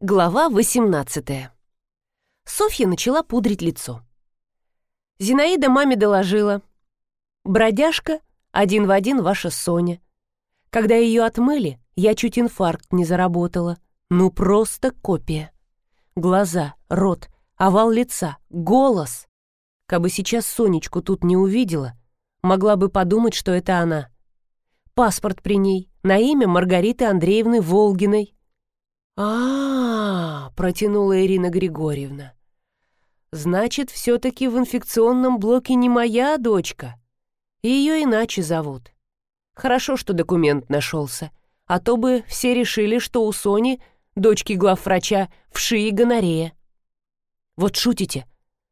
Глава 18 Софья начала пудрить лицо. Зинаида маме доложила. «Бродяжка, один в один ваша Соня. Когда ее отмыли, я чуть инфаркт не заработала. Ну просто копия. Глаза, рот, овал лица, голос. Кабы сейчас Сонечку тут не увидела, могла бы подумать, что это она. Паспорт при ней, на имя Маргариты Андреевны Волгиной. а, -а, протянула Ирина Григорьевна. «Значит, все-таки в инфекционном блоке не моя дочка. Ее иначе зовут. Хорошо, что документ нашелся, а то бы все решили, что у Сони, дочки главврача, вши и гонорея». «Вот шутите.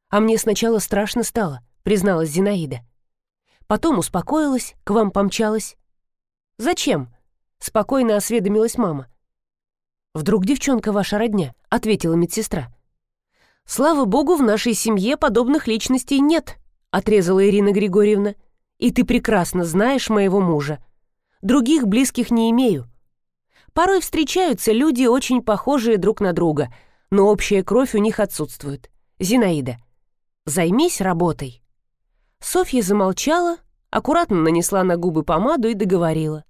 А мне сначала страшно стало», — призналась Зинаида. Потом успокоилась, к вам помчалась. «Зачем?» — спокойно осведомилась мама. «Вдруг девчонка ваша родня?» — ответила медсестра. «Слава богу, в нашей семье подобных личностей нет», — отрезала Ирина Григорьевна. «И ты прекрасно знаешь моего мужа. Других близких не имею. Порой встречаются люди, очень похожие друг на друга, но общая кровь у них отсутствует. Зинаида, займись работой». Софья замолчала, аккуратно нанесла на губы помаду и договорила.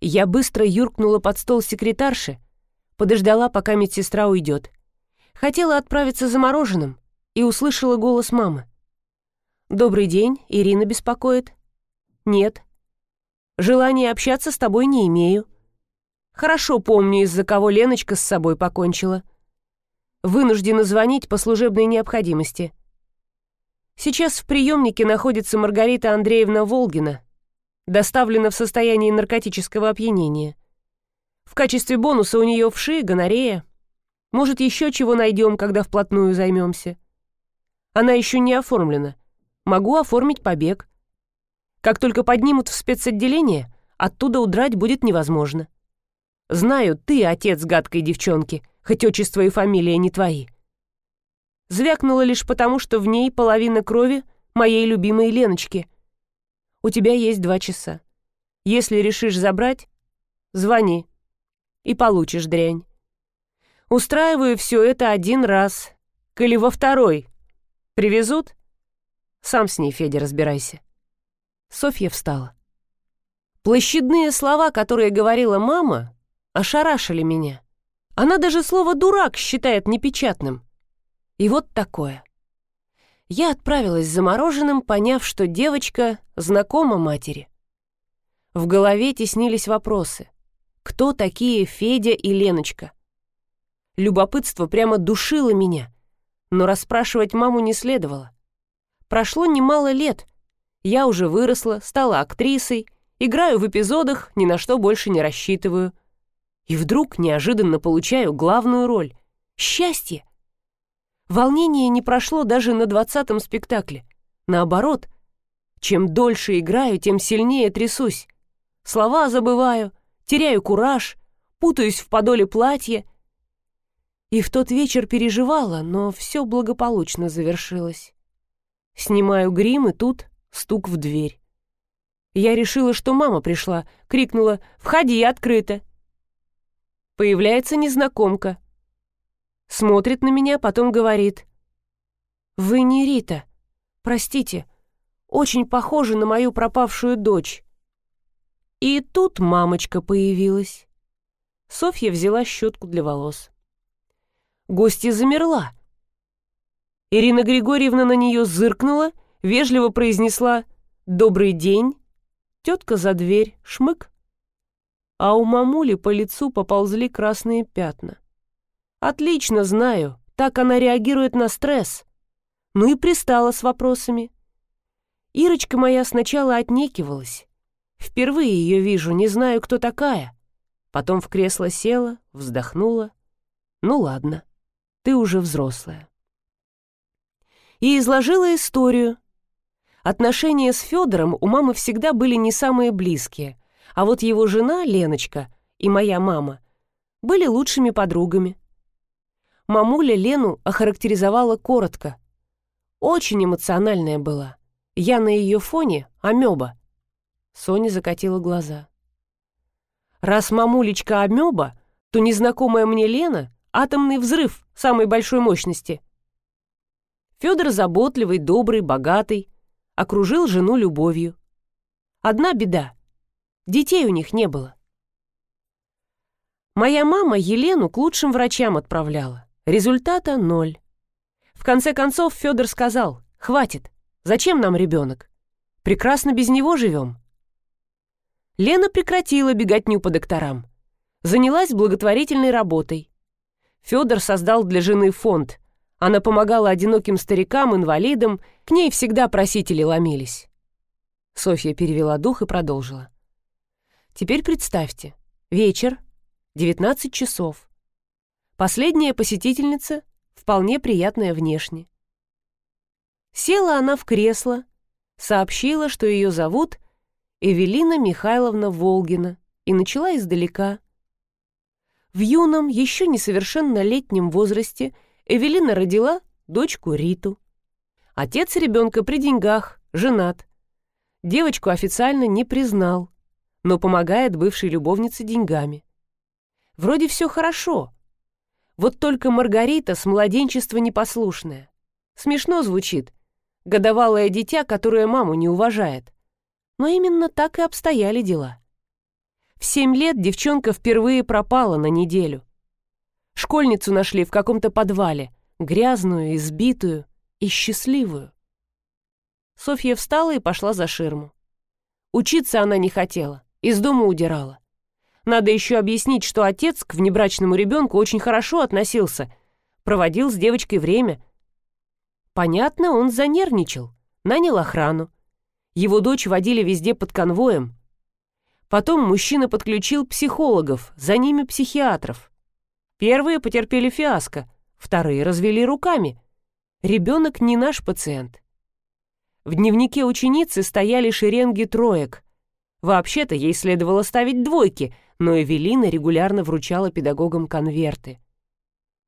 Я быстро юркнула под стол секретарши, подождала, пока медсестра уйдет. Хотела отправиться за мороженым и услышала голос мамы. «Добрый день, Ирина беспокоит?» «Нет». «Желания общаться с тобой не имею». «Хорошо помню, из-за кого Леночка с собой покончила». «Вынуждена звонить по служебной необходимости». «Сейчас в приемнике находится Маргарита Андреевна Волгина, доставлена в состоянии наркотического опьянения. В качестве бонуса у нее вши, гонорея. Может, еще чего найдем, когда вплотную займемся. Она еще не оформлена. Могу оформить побег. Как только поднимут в спецотделение, оттуда удрать будет невозможно. Знаю, ты отец гадкой девчонки, хоть отчество и фамилия не твои. Звякнула лишь потому, что в ней половина крови моей любимой Леночки — у тебя есть два часа. Если решишь забрать, звони. И получишь дрянь. Устраиваю все это один раз. Коли во второй привезут, сам с ней, Федя, разбирайся. Софья встала. Площадные слова, которые говорила мама, ошарашили меня. Она даже слово «дурак» считает непечатным. И вот такое я отправилась за мороженым, поняв, что девочка знакома матери. В голове теснились вопросы. Кто такие Федя и Леночка? Любопытство прямо душило меня, но расспрашивать маму не следовало. Прошло немало лет. Я уже выросла, стала актрисой, играю в эпизодах, ни на что больше не рассчитываю. И вдруг неожиданно получаю главную роль. Счастье! Волнение не прошло даже на двадцатом спектакле. Наоборот, чем дольше играю, тем сильнее трясусь. Слова забываю, теряю кураж, путаюсь в подоле платья. И в тот вечер переживала, но все благополучно завершилось. Снимаю грим, и тут стук в дверь. Я решила, что мама пришла, крикнула «Входи, открыто!». Появляется незнакомка — Смотрит на меня, потом говорит. «Вы не Рита. Простите. Очень похожа на мою пропавшую дочь». И тут мамочка появилась. Софья взяла щетку для волос. Гостья замерла. Ирина Григорьевна на нее зыркнула, вежливо произнесла «Добрый день». Тетка за дверь, шмык. А у мамули по лицу поползли красные пятна. Отлично знаю, так она реагирует на стресс. Ну и пристала с вопросами. Ирочка моя сначала отнекивалась. Впервые ее вижу, не знаю, кто такая. Потом в кресло села, вздохнула. Ну ладно, ты уже взрослая. И изложила историю. Отношения с Федором у мамы всегда были не самые близкие, а вот его жена, Леночка, и моя мама были лучшими подругами. Мамуля Лену охарактеризовала коротко. Очень эмоциональная была. Я на ее фоне амеба. Соня закатила глаза. Раз мамулечка амеба, то незнакомая мне Лена — атомный взрыв самой большой мощности. Федор заботливый, добрый, богатый, окружил жену любовью. Одна беда — детей у них не было. Моя мама Елену к лучшим врачам отправляла. Результата ноль. В конце концов Федор сказал, хватит, зачем нам ребенок? Прекрасно без него живем. Лена прекратила беготню по докторам. Занялась благотворительной работой. Федор создал для жены фонд. Она помогала одиноким старикам, инвалидам, к ней всегда просители ломились. Софья перевела дух и продолжила. Теперь представьте, вечер, 19 часов. Последняя посетительница, вполне приятная внешне. Села она в кресло, сообщила, что ее зовут Эвелина Михайловна Волгина, и начала издалека. В юном, еще несовершеннолетнем возрасте Эвелина родила дочку Риту. Отец ребенка при деньгах, женат. Девочку официально не признал, но помогает бывшей любовнице деньгами. Вроде все хорошо. Вот только Маргарита с младенчества непослушная. Смешно звучит. Годовалое дитя, которое маму не уважает. Но именно так и обстояли дела. В семь лет девчонка впервые пропала на неделю. Школьницу нашли в каком-то подвале, грязную, избитую и счастливую. Софья встала и пошла за ширму. Учиться она не хотела, из дома удирала. Надо еще объяснить, что отец к внебрачному ребенку очень хорошо относился, проводил с девочкой время. Понятно, он занервничал, нанял охрану. Его дочь водили везде под конвоем. Потом мужчина подключил психологов, за ними психиатров. Первые потерпели фиаско, вторые развели руками. Ребенок не наш пациент. В дневнике ученицы стояли шеренги троек. Вообще-то ей следовало ставить двойки — но Эвелина регулярно вручала педагогам конверты.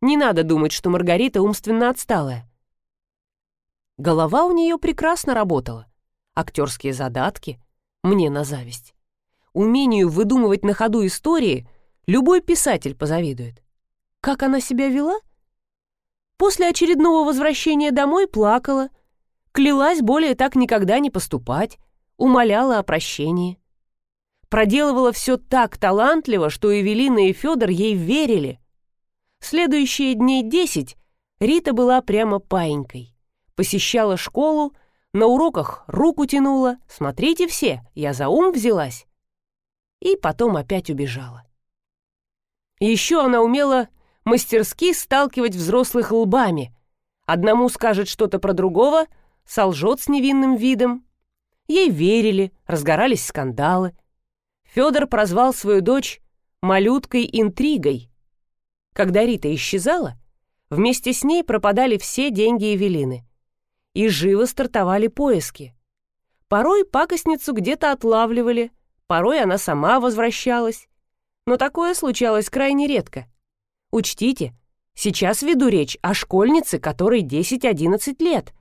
Не надо думать, что Маргарита умственно отсталая. Голова у нее прекрасно работала. Актерские задатки — мне на зависть. Умению выдумывать на ходу истории любой писатель позавидует. Как она себя вела? После очередного возвращения домой плакала, клялась более так никогда не поступать, умоляла о прощении проделывала все так талантливо, что Эвелина и Федор ей верили. Следующие дней десять Рита была прямо паинькой. Посещала школу, на уроках руку тянула, смотрите все, я за ум взялась. И потом опять убежала. Еще она умела мастерски сталкивать взрослых лбами. Одному скажет что-то про другого, солжет с невинным видом. Ей верили, разгорались скандалы. Федор прозвал свою дочь «малюткой-интригой». Когда Рита исчезала, вместе с ней пропадали все деньги Эвелины. И живо стартовали поиски. Порой пакостницу где-то отлавливали, порой она сама возвращалась. Но такое случалось крайне редко. Учтите, сейчас веду речь о школьнице, которой 10-11 лет.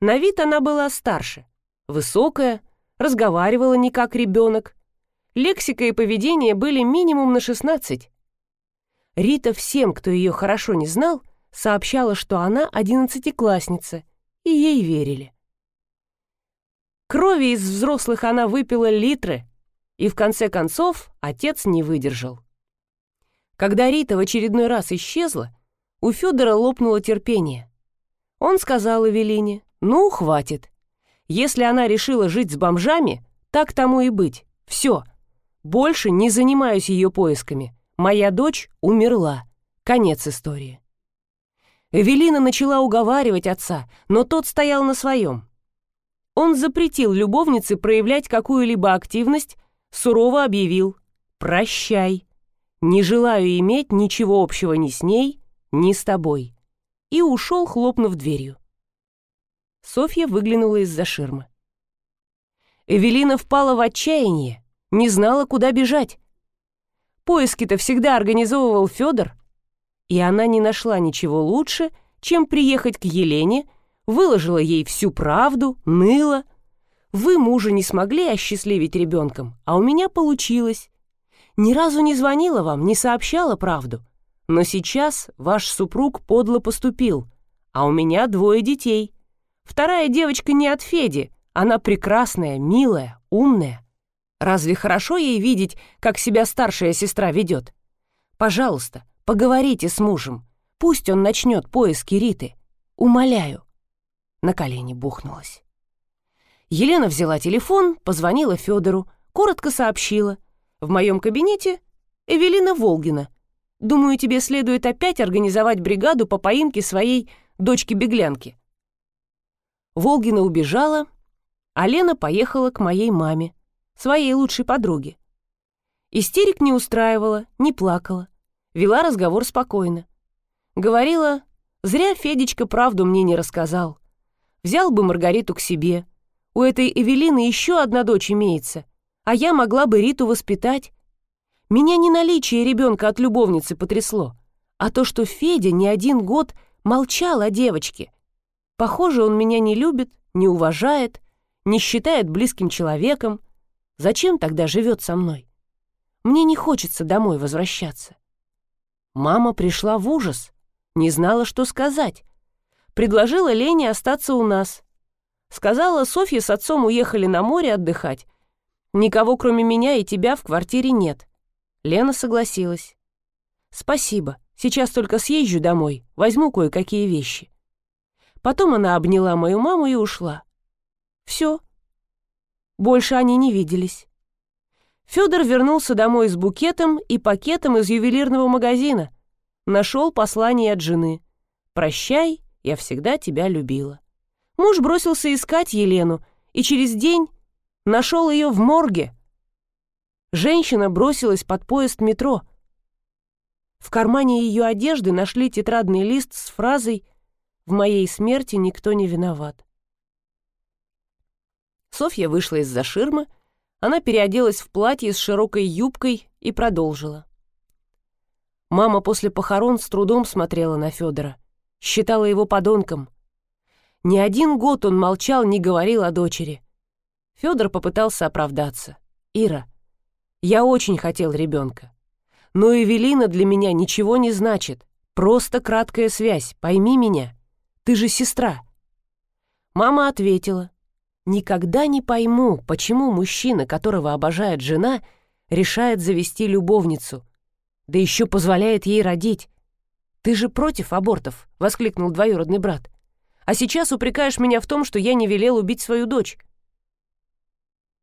На вид она была старше, высокая, разговаривала не как ребенок, Лексика и поведение были минимум на 16. Рита всем, кто ее хорошо не знал, сообщала, что она одиннадцатиклассница, и ей верили. Крови из взрослых она выпила литры, и в конце концов отец не выдержал. Когда Рита в очередной раз исчезла, у Федора лопнуло терпение. Он сказал Эвелине, «Ну, хватит. Если она решила жить с бомжами, так тому и быть. Все, больше не занимаюсь ее поисками. Моя дочь умерла. Конец истории. Эвелина начала уговаривать отца, но тот стоял на своем. Он запретил любовнице проявлять какую-либо активность, сурово объявил «Прощай, не желаю иметь ничего общего ни с ней, ни с тобой» и ушел, хлопнув дверью. Софья выглянула из-за ширмы. Эвелина впала в отчаяние, не знала, куда бежать. Поиски-то всегда организовывал Федор, и она не нашла ничего лучше, чем приехать к Елене, выложила ей всю правду, ныла. Вы мужа не смогли осчастливить ребенком, а у меня получилось. Ни разу не звонила вам, не сообщала правду. Но сейчас ваш супруг подло поступил, а у меня двое детей. Вторая девочка не от Феди, она прекрасная, милая, умная. Разве хорошо ей видеть, как себя старшая сестра ведет? Пожалуйста, поговорите с мужем. Пусть он начнет поиски Риты. Умоляю. На колени бухнулась. Елена взяла телефон, позвонила Федору, коротко сообщила. В моем кабинете Эвелина Волгина. Думаю, тебе следует опять организовать бригаду по поимке своей дочки-беглянки. Волгина убежала, а Лена поехала к моей маме, своей лучшей подруге. Истерик не устраивала, не плакала, вела разговор спокойно. Говорила, зря Федечка правду мне не рассказал. Взял бы Маргариту к себе. У этой Эвелины еще одна дочь имеется, а я могла бы Риту воспитать. Меня не наличие ребенка от любовницы потрясло, а то, что Федя не один год молчал о девочке. Похоже, он меня не любит, не уважает, не считает близким человеком. Зачем тогда живет со мной? Мне не хочется домой возвращаться. Мама пришла в ужас, не знала, что сказать. Предложила Лене остаться у нас. Сказала, Софья с отцом уехали на море отдыхать. Никого, кроме меня и тебя, в квартире нет. Лена согласилась. «Спасибо. Сейчас только съезжу домой, возьму кое-какие вещи». Потом она обняла мою маму и ушла. Все. Больше они не виделись. Федор вернулся домой с букетом и пакетом из ювелирного магазина. Нашел послание от жены. «Прощай, я всегда тебя любила». Муж бросился искать Елену, и через день нашел ее в морге, Женщина бросилась под поезд метро. В кармане ее одежды нашли тетрадный лист с фразой «В моей смерти никто не виноват». Софья вышла из-за ширмы, она переоделась в платье с широкой юбкой и продолжила. Мама после похорон с трудом смотрела на Федора, считала его подонком. Ни один год он молчал, не говорил о дочери. Федор попытался оправдаться. «Ира, я очень хотел ребенка. Но Эвелина для меня ничего не значит. Просто краткая связь, пойми меня. Ты же сестра. Мама ответила. Никогда не пойму, почему мужчина, которого обожает жена, решает завести любовницу. Да еще позволяет ей родить. «Ты же против абортов!» — воскликнул двоюродный брат. «А сейчас упрекаешь меня в том, что я не велел убить свою дочь».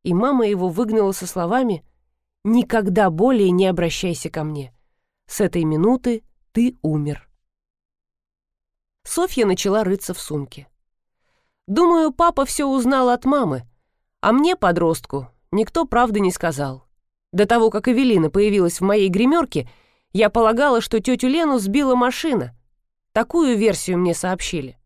И мама его выгнала со словами Никогда более не обращайся ко мне. С этой минуты ты умер. Софья начала рыться в сумке. Думаю, папа все узнал от мамы, а мне, подростку, никто правды не сказал. До того, как Эвелина появилась в моей гримерке, я полагала, что тетю Лену сбила машина. Такую версию мне сообщили.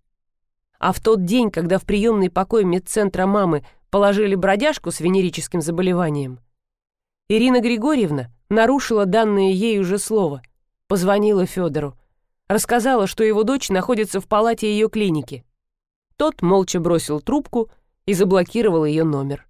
А в тот день, когда в приемный покой медцентра мамы положили бродяжку с венерическим заболеванием, Ирина Григорьевна нарушила данное ей уже слово. Позвонила Федору. Рассказала, что его дочь находится в палате ее клиники. Тот молча бросил трубку и заблокировал ее номер.